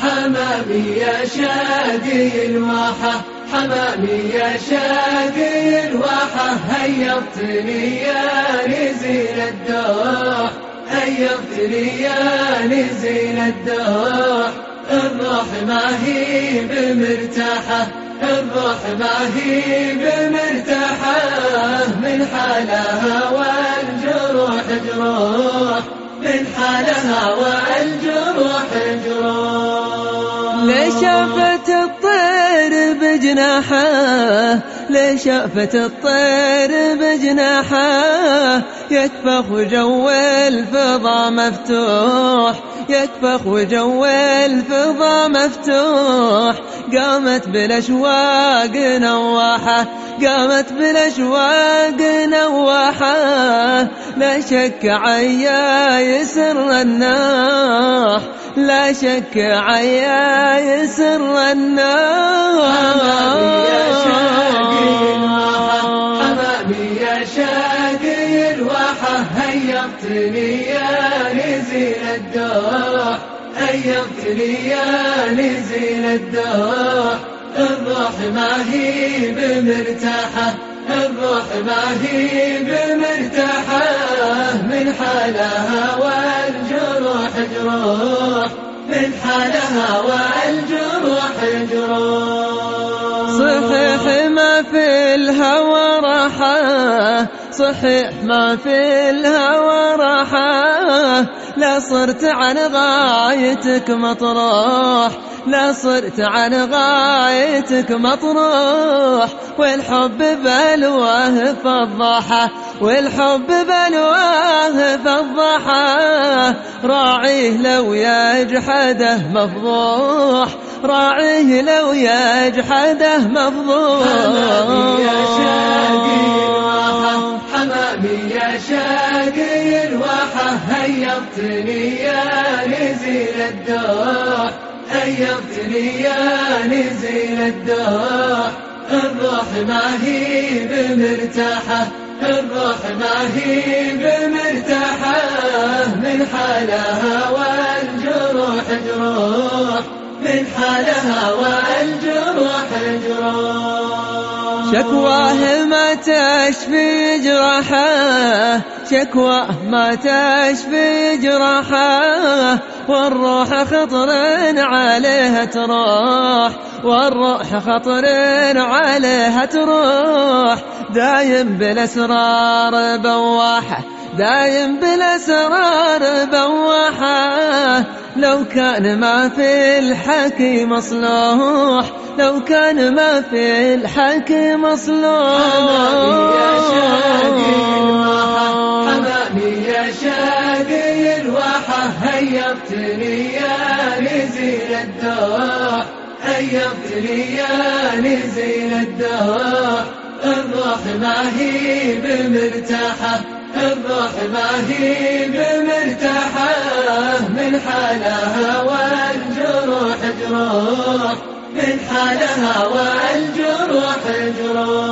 حمامي يا شادي الواحة حمامي يا شادي الواحة هيضتني يا نزيل الدوح هيضتني يا نزيل الدوح. الروح ما هي بمرتاحة الروح ما هي بمرتاحة. من حالها والجروح جروح من حالها والجروح لشافت الطير بجناحه؟ لشافت الطير بجناحه؟ يكفخ جو الفضا مفتوح يكفخ وجو الفضا مفتوح. قامت بالأشواق نواحه قامت بالأشواق نواحه. لا شك عيا يسر الناح. لا شك عيا يسر الناح. حمامي يا شاقي الواحة هيضتني يا نزيل الدوح هيضتني يا نزيل الدوح الروح ما هي بمرتاحة. الروح ما هي بمرتاحة. من حالها والجروح جروح من حالها والجروح جروح. صحيح ما في الهوى راحة صحيح ما في الهوى راحة لا صرت عن غايتك مطروح لا صرت عن غايتك مطروح. والحب بلواه فضحه والحب بلواه فضحه راعيه لو يجحده مفضوح راعيه لو يجحده مفضوح. يا شاقي. حمامي يا شاقي الواحة هيضتني يا نزيل الدوح هيضتني يا نزيل الدوح. الروح ما هي بمرتاحة الروح ما هي بمرتاحة. من حالها والجروح جروح من حالها والجروح شكواه ما تشفي جراحه شكواه ما تشفي جراحه والروح خطر عليها تروح والروح خطر عليها تروح دايم بالأسرار بواحة. دايم بالأسرار بواحه لو كان ما في الحكي مصلوح لو كان ما في الحكي مصلوح. حمامي يا شاقي الواحة حمامي يا شاقي الواحة هيضتني يا نزيل الدوح هيضتني يا نزيل الدوح. الروح ما هي بمرتاحة الروح ما هي بمرتاحة من حالها والجروح جروح من حالها والجروح جروح.